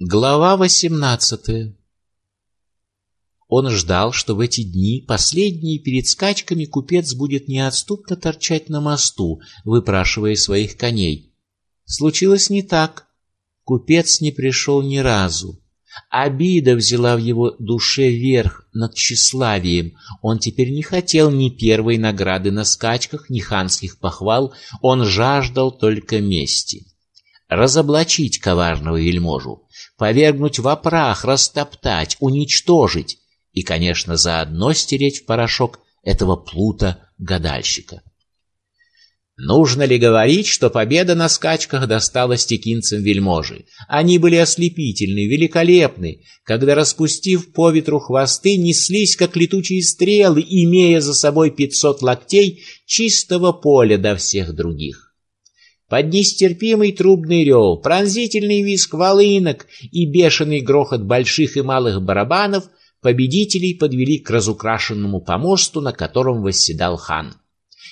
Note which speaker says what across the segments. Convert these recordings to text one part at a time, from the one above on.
Speaker 1: Глава восемнадцатая Он ждал, что в эти дни, последние перед скачками, купец будет неотступно торчать на мосту, выпрашивая своих коней. Случилось не так. Купец не пришел ни разу. Обида взяла в его душе верх над тщеславием. Он теперь не хотел ни первой награды на скачках, ни ханских похвал. Он жаждал только мести. Разоблачить коварного вельможу, повергнуть в опрах, растоптать, уничтожить и, конечно, заодно стереть в порошок этого плута-гадальщика. Нужно ли говорить, что победа на скачках досталась текинцам вельможи? Они были ослепительны, великолепны, когда, распустив по ветру хвосты, неслись, как летучие стрелы, имея за собой пятьсот локтей чистого поля до всех других. Под нестерпимый трубный рев, пронзительный визг волынок и бешеный грохот больших и малых барабанов победителей подвели к разукрашенному помосту, на котором восседал хан.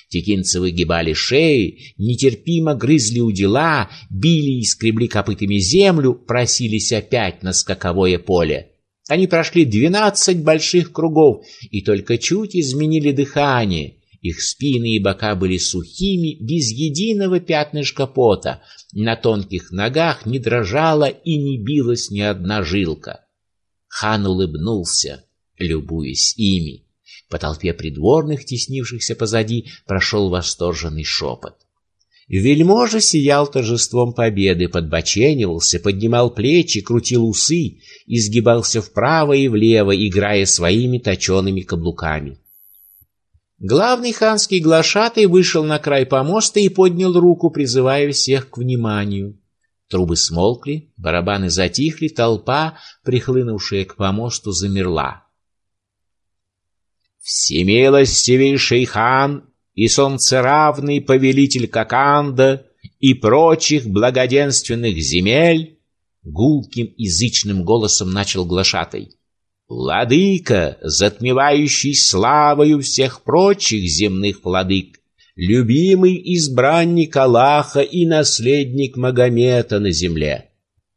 Speaker 1: Текинцы выгибали шеи, нетерпимо грызли у дела, били и скребли копытами землю, просились опять на скаковое поле. Они прошли двенадцать больших кругов и только чуть изменили дыхание, их спины и бока были сухими, без единого пятнышка пота. На тонких ногах не дрожала и не билась ни одна жилка. Хан улыбнулся, любуясь ими. По толпе придворных, теснившихся позади, прошел восторженный шепот. Вельможа сиял торжеством победы, подбоченивался, поднимал плечи, крутил усы, изгибался вправо и влево, играя своими точеными каблуками. Главный ханский глашатый вышел на край помоста и поднял руку, призывая всех к вниманию. Трубы смолкли, барабаны затихли, толпа, прихлынувшая к помосту, замерла. Всемилостивейший хан и солнцеравный повелитель Каканда и прочих благоденственных земель, гулким язычным голосом начал глашатай. Владыка, затмевающий славою всех прочих земных владык, любимый избранник Аллаха и наследник Магомета на земле.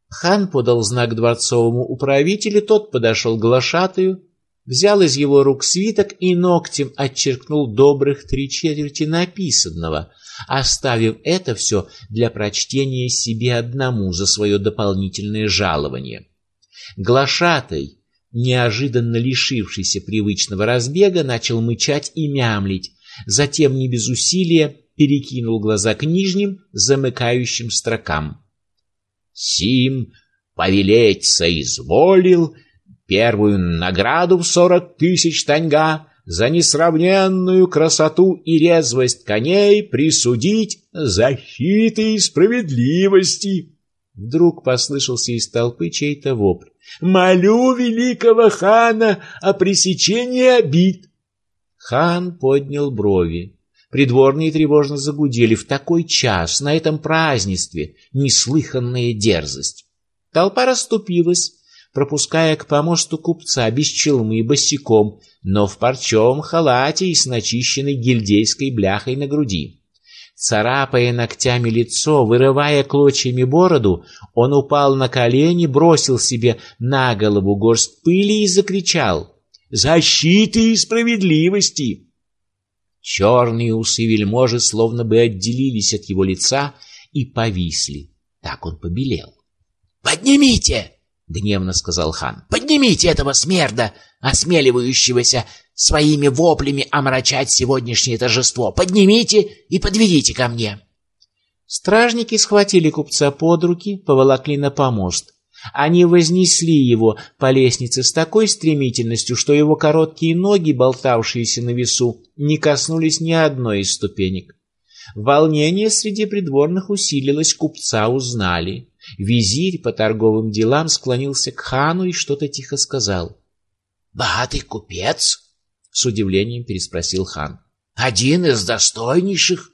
Speaker 1: Хан подал знак дворцовому управителю, тот подошел к глашатаю, взял из его рук свиток и ногтем отчеркнул добрых три четверти написанного, оставив это все для прочтения себе одному за свое дополнительное жалование. Глашатай неожиданно лишившийся привычного разбега, начал мычать и мямлить, затем не без усилия перекинул глаза к нижним, замыкающим строкам. Сим повелеть соизволил первую награду в сорок тысяч таньга за несравненную красоту и резвость коней присудить защиты и справедливости. Вдруг послышался из толпы чей-то вопль. «Молю великого хана о пресечении обид!» Хан поднял брови. Придворные тревожно загудели. В такой час, на этом празднестве, неслыханная дерзость. Толпа расступилась, пропуская к помосту купца без челмы и босиком, но в парчевом халате и с начищенной гильдейской бляхой на груди. Царапая ногтями лицо, вырывая клочьями бороду, он упал на колени, бросил себе на голову горсть пыли и закричал «Защиты и справедливости!» Черные усы вельможи словно бы отделились от его лица и повисли. Так он побелел. «Поднимите!» — гневно сказал хан. «Поднимите этого смерда, осмеливающегося своими воплями омрачать сегодняшнее торжество. Поднимите и подведите ко мне. Стражники схватили купца под руки, поволокли на помост. Они вознесли его по лестнице с такой стремительностью, что его короткие ноги, болтавшиеся на весу, не коснулись ни одной из ступенек. Волнение среди придворных усилилось, купца узнали. Визирь по торговым делам склонился к хану и что-то тихо сказал. «Богатый купец с удивлением переспросил хан. Один из достойнейших?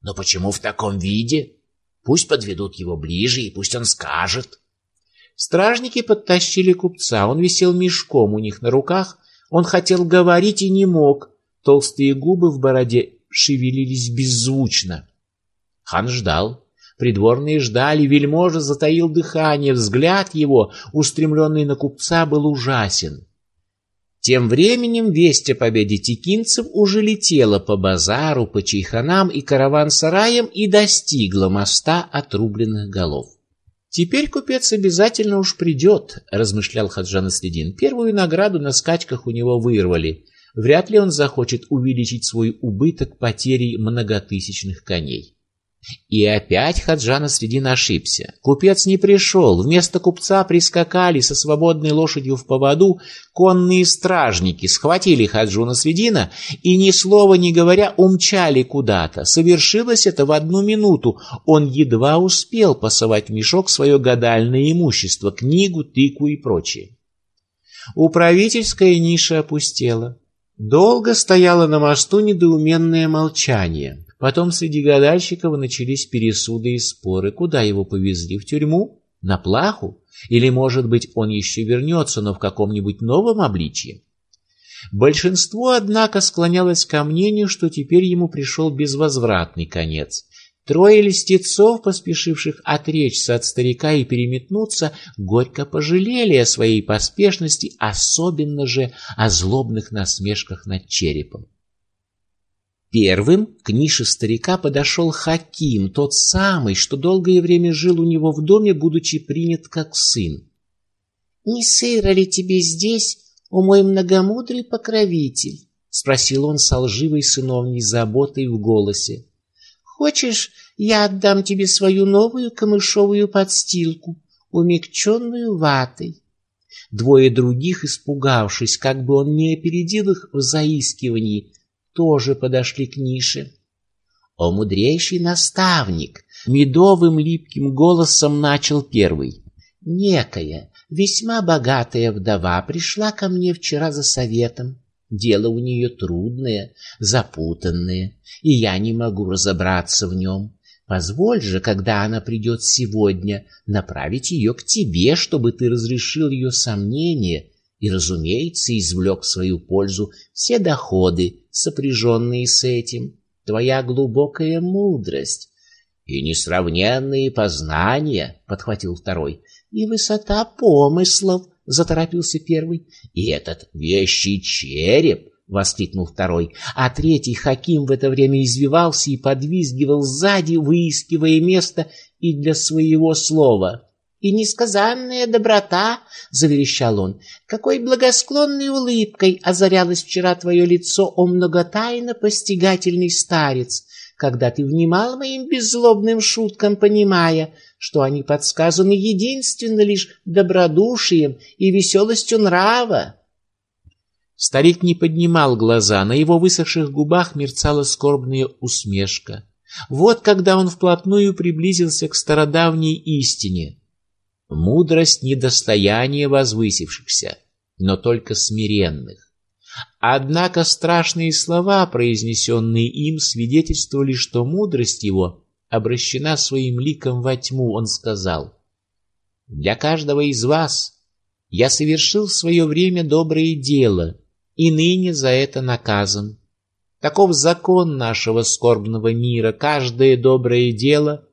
Speaker 1: Но почему в таком виде? Пусть подведут его ближе и пусть он скажет. Стражники подтащили купца. Он висел мешком у них на руках. Он хотел говорить и не мог. Толстые губы в бороде шевелились беззвучно. Хан ждал. Придворные ждали, вельможа затаил дыхание, взгляд его, устремленный на купца, был ужасен. Тем временем весть о победе текинцев уже летела по базару, по чайханам и караван-сараям и достигла моста отрубленных голов. «Теперь купец обязательно уж придет», — размышлял Хаджан Следин. «Первую награду на скачках у него вырвали. Вряд ли он захочет увеличить свой убыток потерей многотысячных коней». И опять Хаджана Средин ошибся. Купец не пришел. Вместо купца прискакали со свободной лошадью в поводу конные стражники, схватили Хаджуна Средина и, ни слова не говоря, умчали куда-то. Совершилось это в одну минуту. Он едва успел пасовать в мешок свое гадальное имущество, книгу, тыкву и прочее. Управительская ниша опустела. Долго стояло на мосту недоуменное молчание. Потом среди гадальщиков начались пересуды и споры. Куда его повезли? В тюрьму? На плаху? Или, может быть, он еще вернется, но в каком-нибудь новом обличье? Большинство, однако, склонялось ко мнению, что теперь ему пришел безвозвратный конец. Трое листецов, поспешивших отречься от старика и переметнуться, горько пожалели о своей поспешности, особенно же о злобных насмешках над черепом. Первым к нише старика подошел Хаким, тот самый, что долгое время жил у него в доме, будучи принят как сын. «Не сыро ли тебе здесь, о мой многомудрый покровитель?» — спросил он с лживой сыновней заботой в голосе. «Хочешь, я отдам тебе свою новую камышовую подстилку, умягченную ватой?» Двое других, испугавшись, как бы он не опередил их в заискивании, тоже подошли к нише. О мудрейший наставник! Медовым липким голосом начал первый. Некая, весьма богатая вдова пришла ко мне вчера за советом. Дело у нее трудное, запутанное, и я не могу разобраться в нем. Позволь же, когда она придет сегодня, направить ее к тебе, чтобы ты разрешил ее сомнения и, разумеется, извлек в свою пользу все доходы, сопряженные с этим, твоя глубокая мудрость и несравненные познания, — подхватил второй, — и высота помыслов, — заторопился первый, — и этот вещий череп, — воскликнул второй, а третий Хаким в это время извивался и подвизгивал сзади, выискивая место и для своего слова и несказанная доброта, — заверещал он, — какой благосклонной улыбкой озарялось вчера твое лицо, о многотайно постигательный старец, когда ты внимал моим беззлобным шуткам, понимая, что они подсказаны единственно лишь добродушием и веселостью нрава. Старик не поднимал глаза, на его высохших губах мерцала скорбная усмешка. Вот когда он вплотную приблизился к стародавней истине — Мудрость не достояние возвысившихся, но только смиренных. Однако страшные слова, произнесенные им, свидетельствовали, что мудрость его обращена своим ликом во тьму. Он сказал, «Для каждого из вас я совершил в свое время доброе дело, и ныне за это наказан. Таков закон нашего скорбного мира. Каждое доброе дело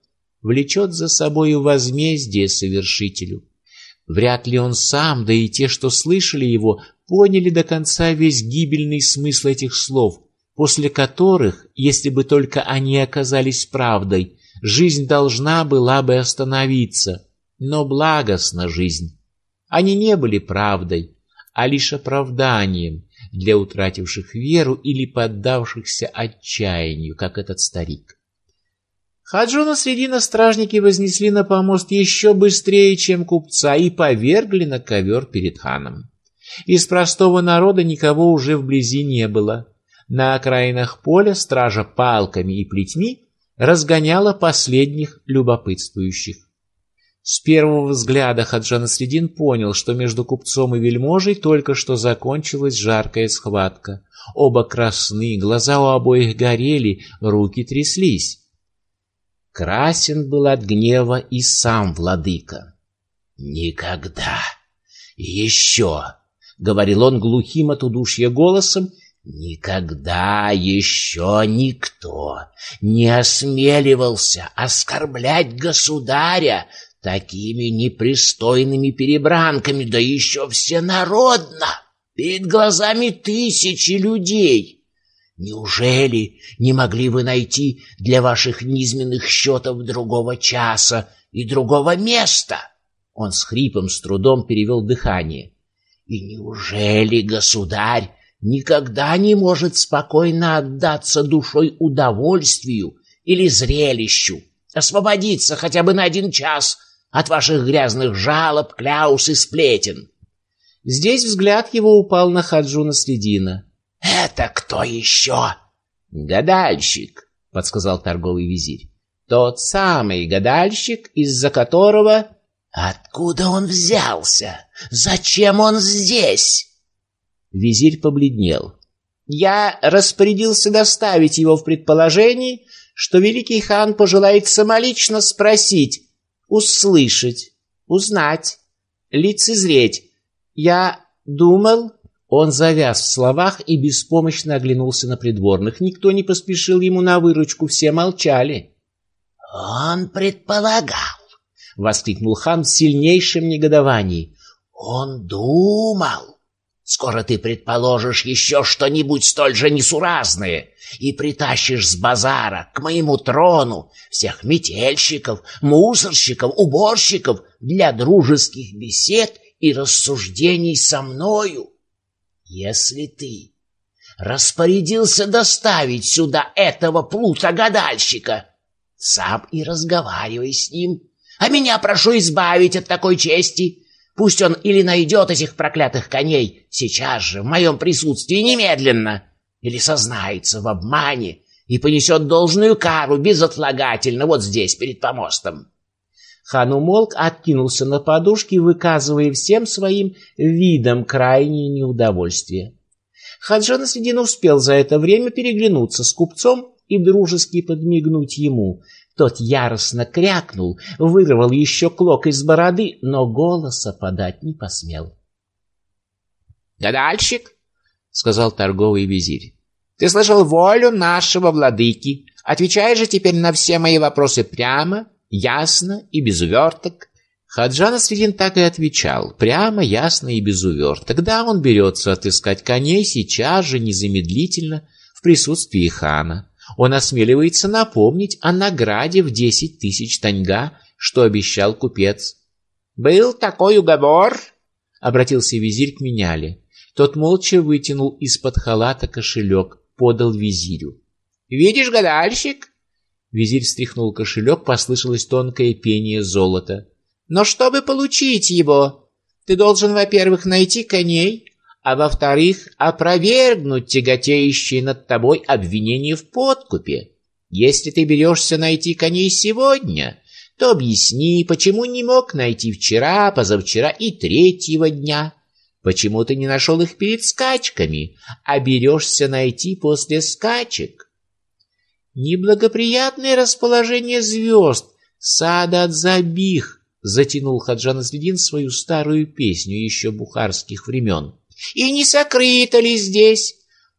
Speaker 1: влечет за собою возмездие совершителю. Вряд ли он сам, да и те, что слышали его, поняли до конца весь гибельный смысл этих слов, после которых, если бы только они оказались правдой, жизнь должна была бы остановиться, но благостна жизнь. Они не были правдой, а лишь оправданием для утративших веру или поддавшихся отчаянию, как этот старик. Хаджуна Средина стражники вознесли на помост еще быстрее, чем купца, и повергли на ковер перед ханом. Из простого народа никого уже вблизи не было. На окраинах поля стража палками и плетьми разгоняла последних любопытствующих. С первого взгляда Хаджан Средин понял, что между купцом и вельможей только что закончилась жаркая схватка. Оба красны, глаза у обоих горели, руки тряслись. Красен был от гнева и сам владыка. «Никогда! Еще!» — говорил он глухим от удушья голосом, Никогда еще никто не осмеливался оскорблять государя такими непристойными перебранками, да еще всенародно, перед глазами тысячи людей. Неужели не могли вы найти для ваших низменных счетов другого часа и другого места? Он с хрипом с трудом перевел дыхание. И неужели государь никогда не может спокойно отдаться душой удовольствию или зрелищу, освободиться хотя бы на один час от ваших грязных жалоб, кляус и сплетен. Здесь взгляд его упал на Хаджуна Средина. «Это кто еще?» «Гадальщик», — подсказал торговый визирь. «Тот самый гадальщик, из-за которого...» «Откуда он взялся? Зачем он здесь?» Визирь побледнел. Я распорядился доставить его в предположении, что великий хан пожелает самолично спросить, услышать, узнать, лицезреть. Я думал... Он завяз в словах и беспомощно оглянулся на придворных. Никто не поспешил ему на выручку, все молчали. «Он предполагал!» — воскликнул хан в сильнейшем негодовании. «Он думал! Скоро ты предположишь еще что-нибудь столь же несуразное и притащишь с базара к моему трону всех метельщиков, мусорщиков, уборщиков для дружеских бесед и рассуждений со мною. Если ты распорядился доставить сюда этого плута-гадальщика, сам и разговаривай с ним, а меня прошу избавить от такой чести» Пусть он или найдет этих проклятых коней сейчас же, в моем присутствии, немедленно, или сознается в обмане и понесет должную кару безотлагательно вот здесь, перед помостом. Хан умолк, откинулся на подушки, выказывая всем своим видом крайнее неудовольствие. Хаджан Средин успел за это время переглянуться с купцом и дружески подмигнуть ему — тот яростно крякнул, вырвал еще клок из бороды, но голоса подать не посмел. «Гадальщик», — сказал торговый визирь, — «ты слышал волю нашего владыки. Отвечай же теперь на все мои вопросы прямо, ясно и без уверток». Хаджан Асвидин так и отвечал, прямо, ясно и без уверток. Да, он берется отыскать коней сейчас же, незамедлительно, в присутствии хана. Он осмеливается напомнить о награде в десять тысяч таньга, что обещал купец. «Был такой уговор?» — обратился визирь к меняле. Тот молча вытянул из-под халата кошелек, подал визирю. «Видишь, гадальщик?» Визирь встряхнул кошелек, послышалось тонкое пение золота. «Но чтобы получить его, ты должен, во-первых, найти коней, а во-вторых, опровергнуть тяготеющие над тобой обвинения в подкупе. Если ты берешься найти коней сегодня, то объясни, почему не мог найти вчера, позавчера и третьего дня. Почему ты не нашел их перед скачками, а берешься найти после скачек? Неблагоприятное расположение звезд, сада от забих, затянул Хаджан Средин свою старую песню еще бухарских времен. И не сокрыто ли здесь,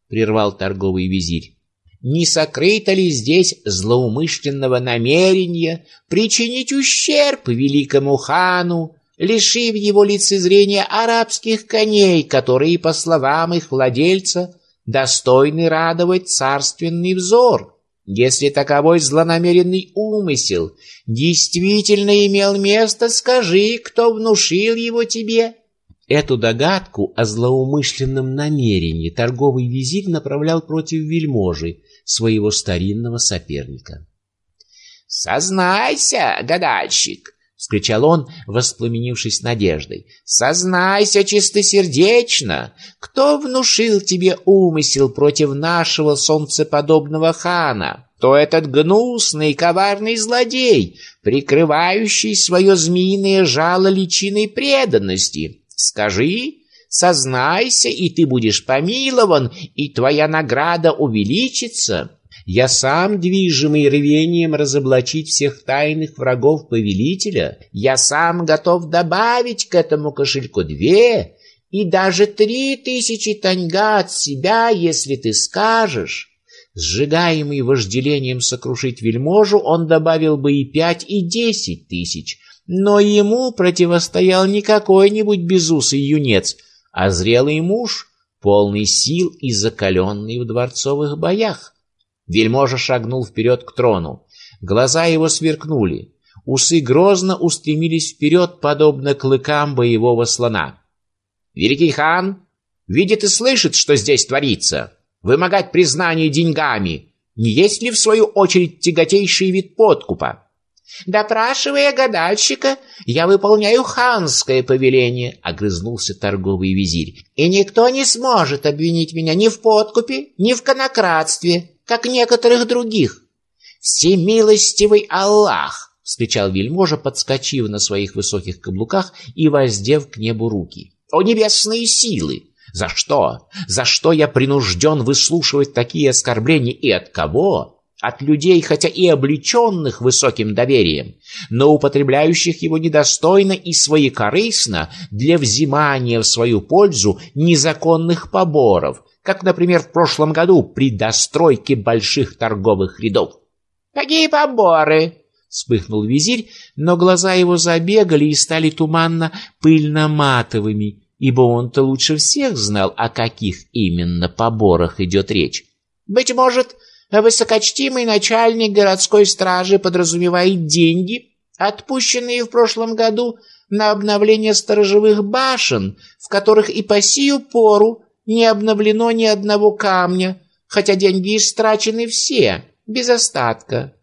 Speaker 1: прервал торговый визирь, не сокрыто ли здесь злоумышленного намерения причинить ущерб великому хану, лишив его лицезрения арабских коней, которые, по словам их владельца, достойны радовать царственный взор? Если таковой злонамеренный умысел действительно имел место, скажи, кто внушил его тебе. Эту догадку о злоумышленном намерении торговый визирь направлял против вельможи, своего старинного соперника. «Сознайся, гадальщик!» — вскричал он, воспламенившись надеждой. «Сознайся чистосердечно! Кто внушил тебе умысел против нашего солнцеподобного хана? То этот гнусный коварный злодей, прикрывающий свое змеиное жало личиной преданности?» Скажи, сознайся, и ты будешь помилован, и твоя награда увеличится. Я сам, движимый рвением разоблачить всех тайных врагов повелителя, я сам готов добавить к этому кошельку две и даже три тысячи таньга от себя, если ты скажешь. Сжигаемый вожделением сокрушить вельможу, он добавил бы и пять, и десять тысяч. Но ему противостоял не какой-нибудь безусый юнец, а зрелый муж, полный сил и закаленный в дворцовых боях. Вельможа шагнул вперед к трону. Глаза его сверкнули. Усы грозно устремились вперед, подобно клыкам боевого слона. «Великий хан видит и слышит, что здесь творится. Вымогать признание деньгами не есть ли, в свою очередь, тяготейший вид подкупа?» «Допрашивая гадальщика, я выполняю ханское повеление», — огрызнулся торговый визирь. «И никто не сможет обвинить меня ни в подкупе, ни в конократстве, как некоторых других. Всемилостивый Аллах!» — вскричал вельможа, подскочив на своих высоких каблуках и воздев к небу руки. «О небесные силы! За что? За что я принужден выслушивать такие оскорбления и от кого?» От людей, хотя и облеченных высоким доверием, но употребляющих его недостойно и своекорыстно для взимания в свою пользу незаконных поборов, как, например, в прошлом году при достройке больших торговых рядов. «Какие поборы?» — вспыхнул визирь, но глаза его забегали и стали туманно пыльно-матовыми, ибо он-то лучше всех знал, о каких именно поборах идет речь. «Быть может, высокочтимый начальник городской стражи подразумевает деньги, отпущенные в прошлом году на обновление сторожевых башен, в которых и по сию пору не обновлено ни одного камня, хотя деньги истрачены все, без остатка.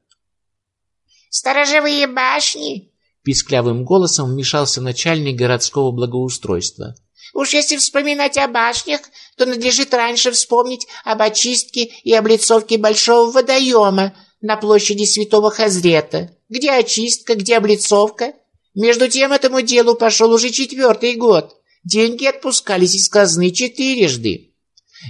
Speaker 1: «Сторожевые башни?» — писклявым голосом вмешался начальник городского благоустройства. Уж если вспоминать о башнях, то надлежит раньше вспомнить об очистке и облицовке большого водоема на площади Святого Хазрета. Где очистка, где облицовка? Между тем этому делу пошел уже четвертый год. Деньги отпускались из казны четырежды.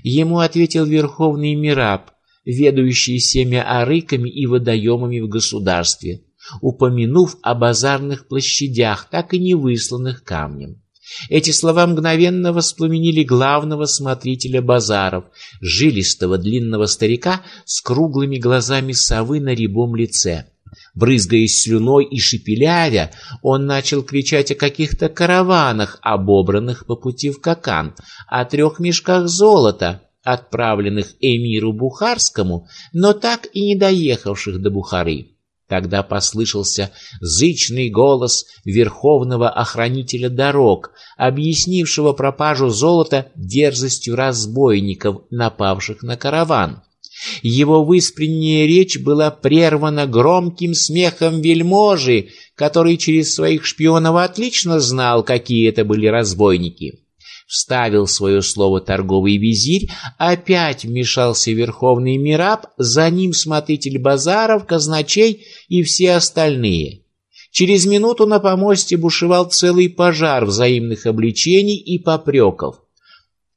Speaker 1: Ему ответил верховный Мираб, ведущий всеми арыками и водоемами в государстве, упомянув о базарных площадях, так и не высланных камнем. Эти слова мгновенно воспламенили главного смотрителя базаров, жилистого длинного старика с круглыми глазами совы на рябом лице. Брызгаясь слюной и шепелявя, он начал кричать о каких-то караванах, обобранных по пути в Какан, о трех мешках золота, отправленных эмиру Бухарскому, но так и не доехавших до Бухары. Тогда послышался зычный голос верховного охранителя дорог, объяснившего пропажу золота дерзостью разбойников, напавших на караван. Его выспренняя речь была прервана громким смехом вельможи, который через своих шпионов отлично знал, какие это были разбойники. Вставил свое слово торговый визирь, опять вмешался верховный мираб, за ним смотритель базаров, казначей и все остальные. Через минуту на помосте бушевал целый пожар взаимных обличений и попреков.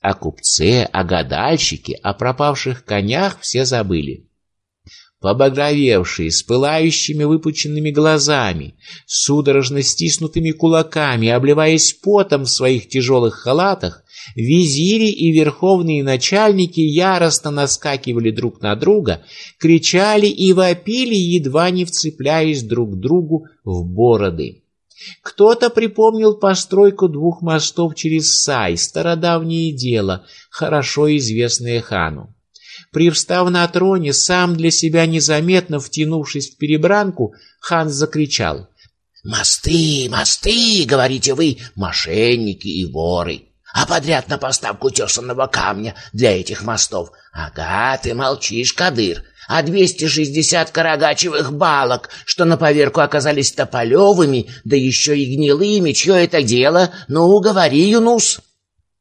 Speaker 1: О купце, о гадальщике, о пропавших конях все забыли побагровевшие, с пылающими выпученными глазами, судорожно стиснутыми кулаками, обливаясь потом в своих тяжелых халатах, визири и верховные начальники яростно наскакивали друг на друга, кричали и вопили, едва не вцепляясь друг другу в бороды. Кто-то припомнил постройку двух мостов через Сай, стародавнее дело, хорошо известное хану. Привстав на троне, сам для себя незаметно втянувшись в перебранку, хан закричал. «Мосты, мосты, говорите вы, мошенники и воры! А подряд на поставку тесанного камня для этих мостов? Ага, ты молчишь, Кадыр!» а 260 карагачевых балок, что на поверку оказались тополевыми, да еще и гнилыми, чье это дело? Ну, говори, Юнус!»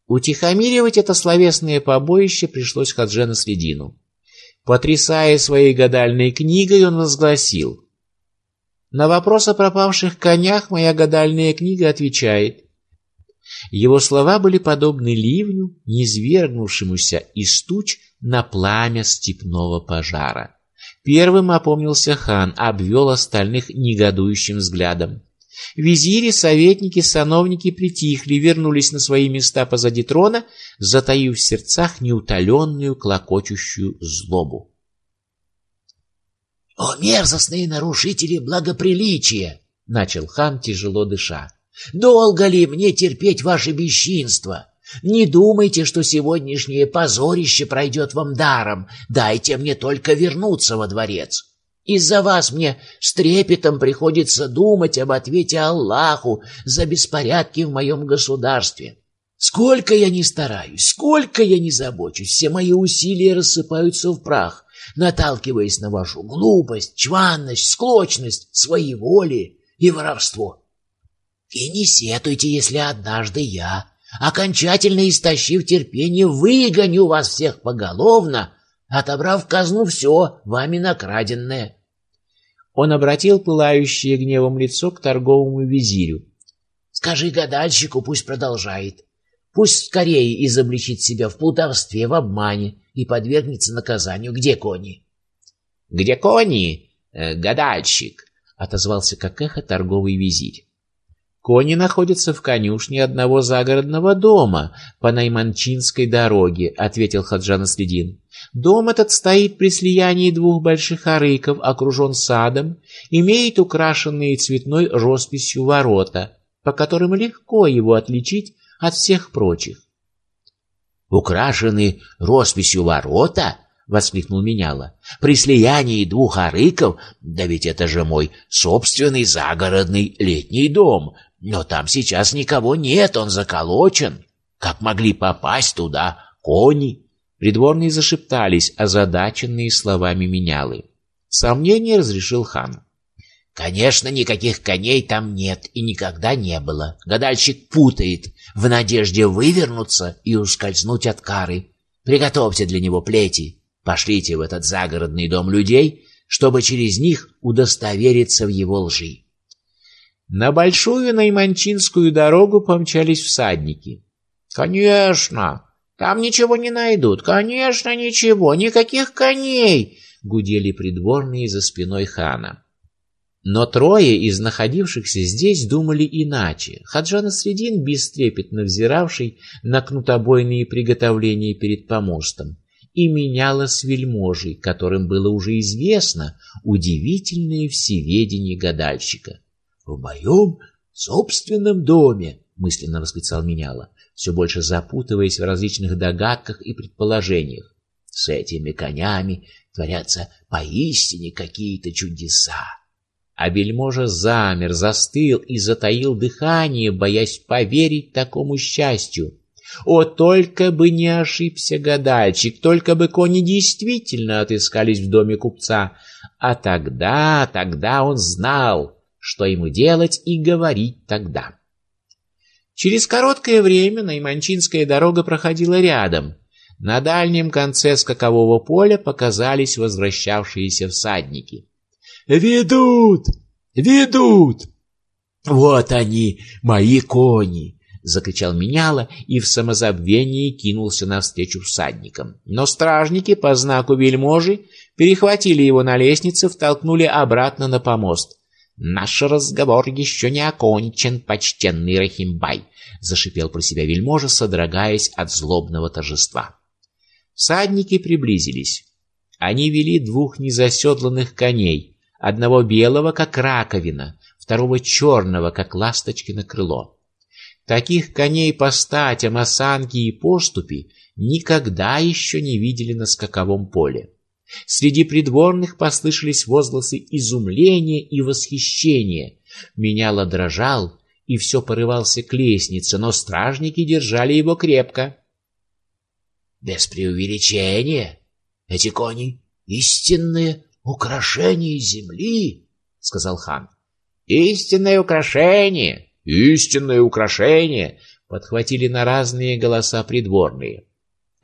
Speaker 1: Утихомиривать это словесное побоище пришлось Хаджена Средину. Потрясая своей гадальной книгой, он возгласил. На вопрос о пропавших конях моя гадальная книга отвечает. Его слова были подобны ливню, низвергнувшемуся из туч на пламя степного пожара. Первым опомнился хан, обвел остальных негодующим взглядом. Визири, советники, сановники притихли, вернулись на свои места позади трона, затаив в сердцах неутоленную, клокочущую злобу.
Speaker 2: «О, мерзостные нарушители благоприличия!» — начал хан, тяжело дыша. «Долго ли мне терпеть ваше бесчинство? Не думайте, что сегодняшнее позорище пройдет вам даром. Дайте мне только вернуться во дворец. Из-за вас мне с трепетом приходится думать об ответе Аллаху за беспорядки в моем государстве. Сколько я не стараюсь, сколько я не забочусь, все мои усилия рассыпаются в прах, наталкиваясь на вашу глупость, чванность, склочность, своеволие и воровство. И не сетуйте, если однажды я, окончательно истощив терпение, выгоню вас всех поголовно, отобрав казну все, вами накраденное.
Speaker 1: Он обратил пылающее гневом лицо к торговому визирю.
Speaker 2: Скажи гадальщику, пусть продолжает. Пусть скорее изобличит себя в плутовстве, в обмане и подвергнется наказанию. Где кони?
Speaker 1: — Где кони, э, гадальщик? — отозвался как эхо торговый визирь. Кони находятся в конюшне одного загородного дома по Найманчинской дороге, ответил Хаджан Следин. Дом этот стоит при слиянии двух больших арыков, окружен садом, имеет украшенные цветной росписью ворота, по которым легко его отличить от всех прочих.
Speaker 2: Украшены росписью ворота? воскликнул Меняла. При слиянии двух арыков, да ведь это же мой собственный загородный летний дом, но там сейчас никого нет, он заколочен. Как могли попасть туда кони?
Speaker 1: Придворные зашептались, озадаченные словами менялы. Сомнение разрешил хан.
Speaker 2: Конечно, никаких коней там нет и никогда не было. Гадальщик путает в надежде вывернуться и ускользнуть от кары. Приготовьте для него плети. Пошлите в этот загородный дом людей, чтобы через них удостовериться в его лжи.
Speaker 1: На большую Найманчинскую дорогу помчались всадники.
Speaker 2: «Конечно! Там ничего не найдут! Конечно, ничего! Никаких коней!» — гудели придворные за спиной хана.
Speaker 1: Но трое из находившихся здесь думали иначе. Хаджан Средин, бестрепетно взиравший на кнутобойные приготовления перед помостом, и меняла с вельможей, которым было уже известно удивительное всеведение гадальщика
Speaker 2: в моем собственном доме, мысленно восклицал меняла, все больше запутываясь в различных догадках и предположениях. С этими конями творятся поистине какие-то чудеса.
Speaker 1: А вельможа замер, застыл и затаил дыхание, боясь поверить такому счастью. О, только бы не ошибся гадальщик, только бы кони действительно отыскались в доме купца. А тогда, тогда он знал, что ему делать и говорить тогда. Через короткое время Найманчинская дорога проходила рядом. На дальнем конце скакового поля показались возвращавшиеся всадники.
Speaker 2: «Ведут! Ведут! Вот они, мои кони!» — закричал Меняла и в самозабвении кинулся навстречу всадникам.
Speaker 1: Но стражники по знаку вельможи перехватили его на лестнице, втолкнули обратно на помост. Наш разговор еще не окончен, почтенный Рахимбай, зашипел про себя вельможа, содрогаясь от злобного торжества. Всадники приблизились. Они вели двух незаседланных коней, одного белого, как раковина, второго черного, как ласточкино крыло. Таких коней по статям, осанке и поступи никогда еще не видели на скаковом поле. Среди придворных послышались возгласы изумления и восхищения. Меняло дрожал и все порывался к лестнице, но стражники держали его крепко.
Speaker 2: Без преувеличения, эти кони истинные украшения земли, сказал хан.
Speaker 1: Истинное украшение, истинное украшение, подхватили на разные голоса придворные.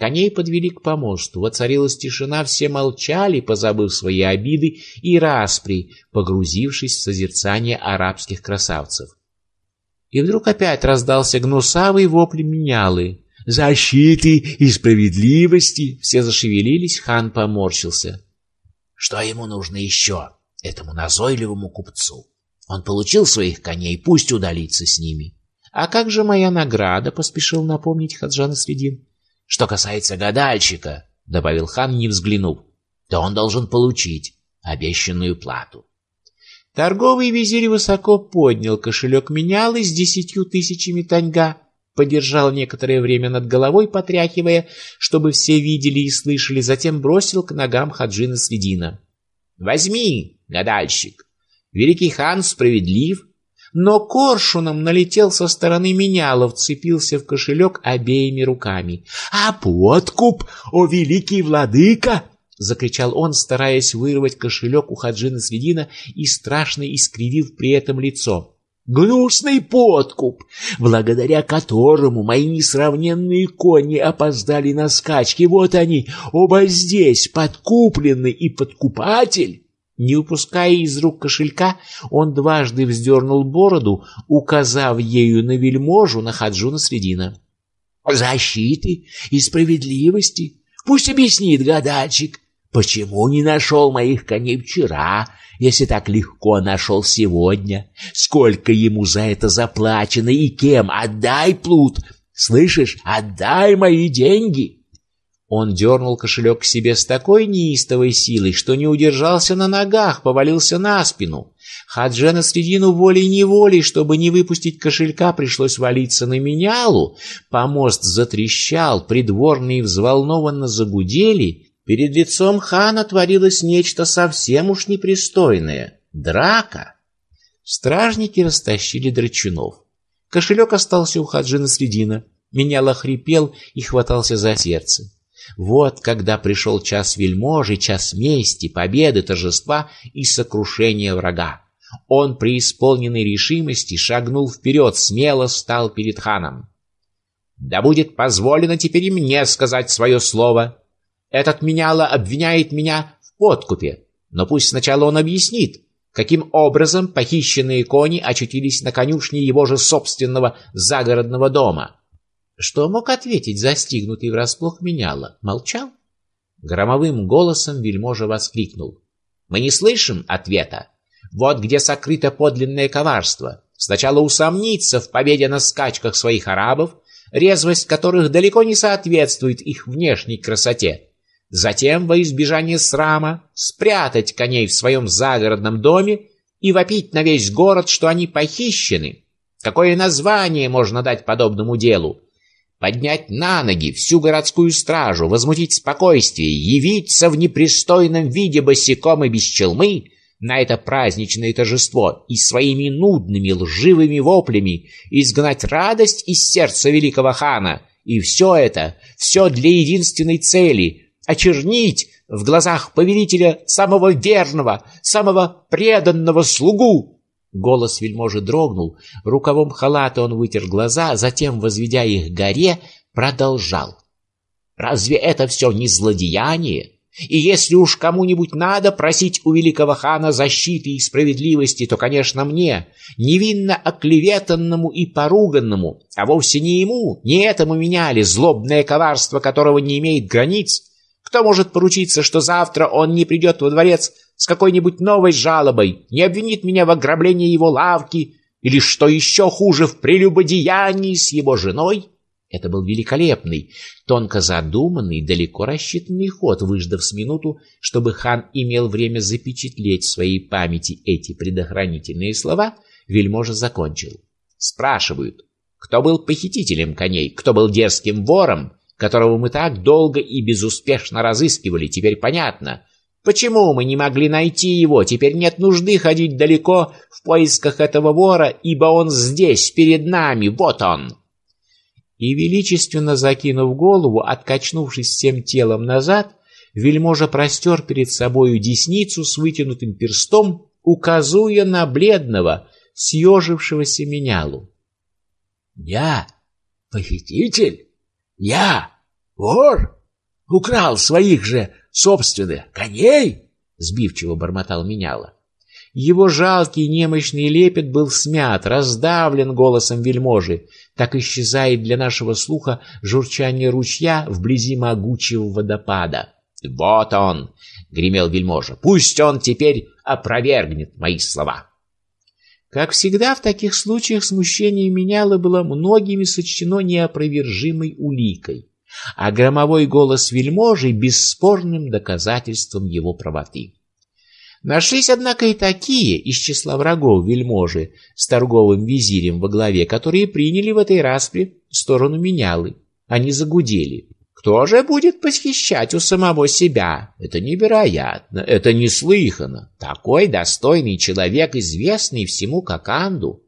Speaker 1: Коней подвели к помосту, воцарилась тишина, все молчали, позабыв свои обиды и распри, погрузившись в созерцание арабских красавцев. И вдруг опять раздался гнусавый вопль менялы. «Защиты и справедливости!» Все зашевелились, хан поморщился.
Speaker 2: «Что ему нужно еще, этому назойливому купцу? Он получил своих коней, пусть удалится с ними.
Speaker 1: А как же моя награда, поспешил напомнить Хаджан Средин.
Speaker 2: Что касается гадальщика, добавил хан, не взглянув, то он должен получить обещанную плату.
Speaker 1: Торговый визирь высоко поднял кошелек менялы с десятью тысячами таньга, подержал некоторое время над головой, потряхивая, чтобы все видели и слышали, затем бросил к ногам Хаджина Средина. «Возьми, гадальщик! Великий хан справедлив, но коршуном налетел со стороны меняла, вцепился в кошелек обеими руками.
Speaker 2: «А подкуп, о великий владыка!» — закричал он, стараясь вырвать кошелек у Хаджина Средина и страшно искривив при этом лицо. Гнусный подкуп, благодаря которому мои несравненные кони опоздали на скачки. Вот они, оба здесь, подкупленный и подкупатель.
Speaker 1: Не упуская из рук кошелька, он дважды вздернул бороду, указав ею на вельможу на Хаджуна Средина.
Speaker 2: «Защиты и справедливости. Пусть объяснит гадальщик, почему не нашел моих коней вчера, если так легко нашел сегодня? Сколько ему за это заплачено и кем? Отдай, плут! Слышишь, отдай мои деньги!»
Speaker 1: Он дернул кошелек к себе с такой неистовой силой, что не удержался на ногах, повалился на спину. Хаджена средину волей-неволей, чтобы не выпустить кошелька, пришлось валиться на менялу. Помост затрещал, придворные взволнованно загудели. Перед лицом хана творилось нечто совсем уж непристойное — драка. Стражники растащили драчунов. Кошелек остался у Хаджина средина. Меняла хрипел и хватался за сердце. Вот когда пришел час вельможи, час мести, победы, торжества и сокрушения врага. Он, преисполненный решимости, шагнул вперед, смело встал перед ханом. «Да будет позволено теперь и мне сказать свое слово. Этот меняло обвиняет меня в подкупе, но пусть сначала он объяснит, каким образом похищенные кони очутились на конюшне его же собственного загородного дома». Что мог ответить застигнутый врасплох меняло? Молчал? Громовым голосом вельможа воскликнул. «Мы не слышим ответа. Вот где сокрыто подлинное коварство. Сначала усомниться в победе на скачках своих арабов, резвость которых далеко не соответствует их внешней красоте. Затем, во избежание срама, спрятать коней в своем загородном доме и вопить на весь город, что они похищены. Какое название можно дать подобному делу? Поднять на ноги всю городскую стражу, возмутить спокойствие, явиться в непристойном виде босиком и без челмы на это праздничное торжество и своими нудными лживыми воплями изгнать радость из сердца великого хана. И все это, все для единственной цели — очернить в глазах повелителя самого верного, самого преданного слугу, Голос вельможи дрогнул, рукавом халата он вытер глаза, затем, возведя их горе, продолжал. «Разве это все не злодеяние? И если уж кому-нибудь надо просить у великого хана защиты и справедливости, то, конечно, мне, невинно оклеветанному и поруганному, а вовсе не ему, не этому меняли, злобное коварство которого не имеет границ, кто может поручиться, что завтра он не придет во дворец с какой-нибудь новой жалобой, не обвинит меня в ограблении его лавки или, что еще хуже, в прелюбодеянии с его женой? Это был великолепный, тонко задуманный, далеко рассчитанный ход, выждав с минуту, чтобы хан имел время запечатлеть в своей памяти эти предохранительные слова, вельможа закончил. Спрашивают, кто был похитителем коней, кто был дерзким вором, которого мы так долго и безуспешно разыскивали, теперь понятно, Почему мы не могли найти его? Теперь нет нужды ходить далеко в поисках этого вора, ибо он здесь, перед нами, вот он!» И величественно закинув голову, откачнувшись всем телом назад, вельможа простер перед собою десницу с вытянутым перстом, указуя на бледного, съежившегося менялу. «Я похититель? Я вор? Украл своих же собственных коней? Сбивчиво бормотал меняла. Его жалкий немощный лепет был смят, раздавлен голосом вельможи. Так исчезает для нашего слуха журчание ручья вблизи могучего водопада. «Вот он!» — гремел вельможа. «Пусть он теперь опровергнет мои слова!»
Speaker 2: Как всегда в таких случаях смущение меняло было многими сочтено неопровержимой уликой, а громовой голос вельможи бесспорным доказательством его правоты. Нашлись, однако, и такие из числа врагов вельможи с торговым визирем во главе, которые приняли в этой распре сторону менялы. Они загудели. Кто же будет посхищать у самого себя? Это невероятно, это неслыханно. Такой достойный человек, известный всему Коканду,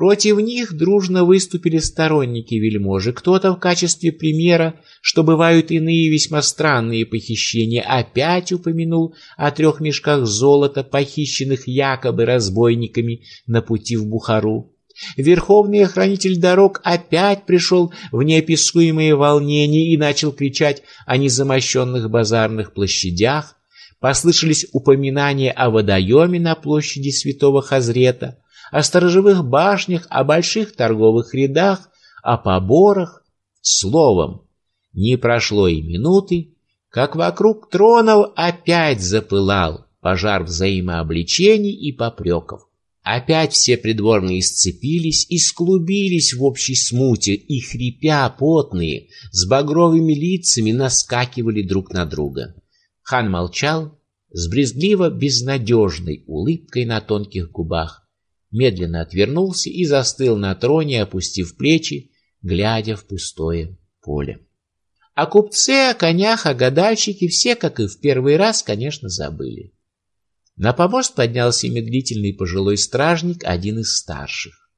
Speaker 2: Против них дружно выступили сторонники вельможи. Кто-то в качестве примера, что бывают иные весьма странные похищения, опять упомянул о трех мешках золота, похищенных якобы разбойниками на пути в Бухару. Верховный охранитель дорог опять пришел в неописуемое волнение и начал кричать о незамощенных базарных площадях. Послышались упоминания о водоеме на площади Святого Хазрета, о сторожевых башнях, о больших торговых рядах, о поборах. Словом, не прошло и минуты, как вокруг тронов опять запылал пожар взаимообличений и попреков. Опять все придворные сцепились и склубились в общей смуте, и, хрипя потные, с багровыми лицами наскакивали друг на друга. Хан молчал, с брезгливо безнадежной улыбкой на тонких губах, медленно отвернулся и застыл на троне, опустив плечи, глядя в пустое поле. О купце, о конях, о гадальщике все, как и в первый раз, конечно, забыли. На помост поднялся медлительный пожилой стражник, один из старших.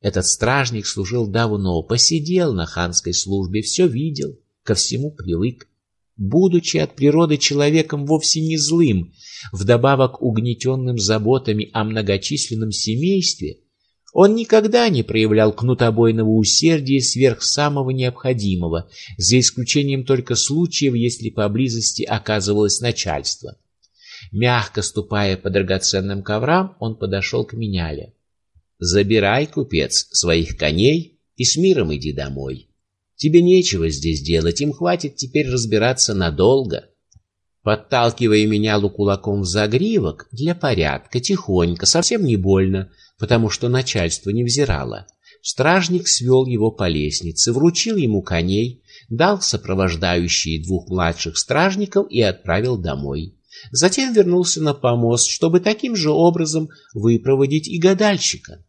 Speaker 2: Этот стражник служил давно, посидел на ханской службе, все видел, ко всему привык будучи от природы человеком вовсе не злым, вдобавок угнетенным заботами о многочисленном семействе, он никогда не проявлял кнутобойного усердия сверх самого необходимого, за исключением только случаев, если поблизости оказывалось начальство. Мягко ступая по драгоценным коврам, он подошел к меняле. «Забирай, купец, своих коней и с миром иди домой. Тебе нечего здесь делать, им хватит теперь разбираться надолго. Подталкивая меня кулаком в загривок, для порядка, тихонько, совсем не больно, потому что начальство не взирало. Стражник свел его по лестнице, вручил ему коней, дал сопровождающие двух младших стражников и отправил домой. Затем вернулся на помост, чтобы таким же образом выпроводить и гадальщика.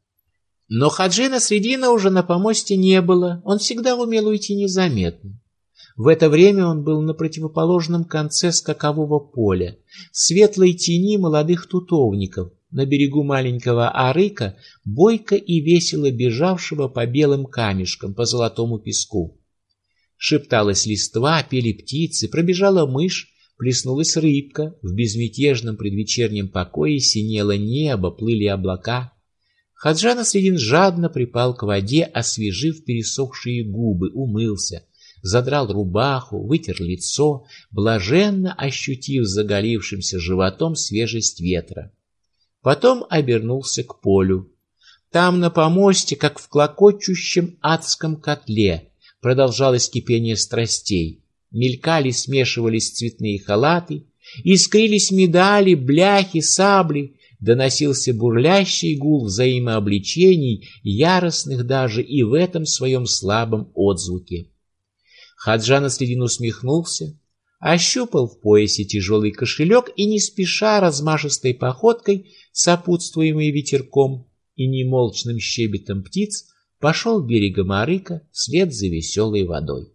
Speaker 2: Но Хаджина Средина уже на помосте не было, он всегда умел уйти незаметно. В это время он был на противоположном конце скакового поля, в светлой тени молодых тутовников, на берегу маленького арыка, бойко и весело бежавшего по белым камешкам, по золотому песку. Шепталась листва, пели птицы, пробежала мышь, плеснулась рыбка, в безмятежном предвечернем покое синело небо, плыли облака — Хаджан Асредин жадно припал к воде, освежив пересохшие губы, умылся, задрал рубаху, вытер лицо, блаженно ощутив заголившимся животом свежесть ветра. Потом обернулся к полю. Там на помосте, как в клокочущем адском котле, продолжалось кипение страстей. Мелькали, смешивались цветные халаты, искрились медали, бляхи, сабли, доносился бурлящий гул взаимообличений, яростных даже и в этом своем слабом отзвуке. Хаджан Аследин усмехнулся, ощупал в поясе тяжелый кошелек и не спеша размашистой походкой, сопутствуемой ветерком и немолчным щебетом птиц, пошел берегом Арыка вслед за веселой водой.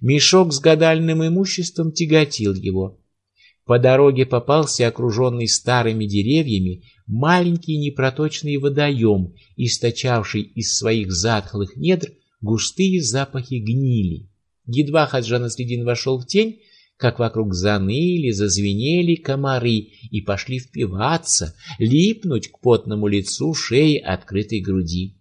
Speaker 2: Мешок с гадальным имуществом тяготил его. По дороге попался окруженный старыми деревьями маленький непроточный водоем, источавший из своих затхлых недр густые запахи гнили. Едва Хаджан Асредин вошел в тень, как вокруг заныли, зазвенели комары и пошли впиваться, липнуть к потному лицу шеи открытой груди.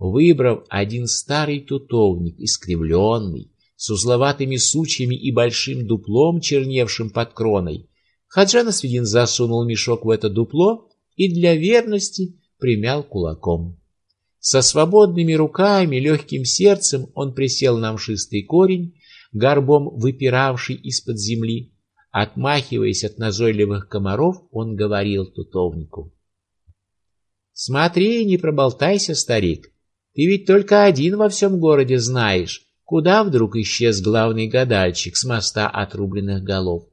Speaker 2: Выбрав один старый тутовник, искривленный, с узловатыми сучьями и большим дуплом, черневшим под кроной. Хаджан Асвидин засунул мешок в это дупло и для верности примял кулаком. Со свободными руками, легким сердцем он присел на мшистый корень, горбом выпиравший из-под земли. Отмахиваясь от назойливых комаров, он говорил тутовнику. Смотри, не проболтайся, старик. Ты ведь только один во всем городе знаешь, куда вдруг исчез главный гадальщик с моста отрубленных голов.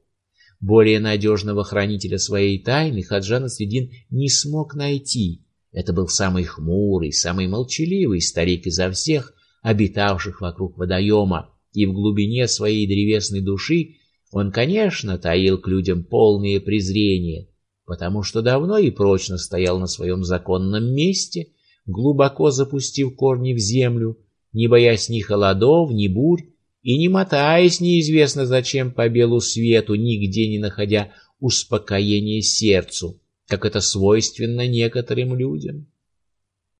Speaker 2: Более надежного хранителя своей тайны Хаджан Средин не смог найти. Это был самый хмурый, самый молчаливый старик изо всех, обитавших вокруг водоема, и в глубине своей древесной души он, конечно, таил к людям полное презрение, потому что давно и прочно стоял на своем законном месте, глубоко запустив корни в землю, не боясь ни холодов, ни бурь, и не мотаясь неизвестно зачем по белу свету, нигде не находя успокоения сердцу, как это свойственно некоторым людям.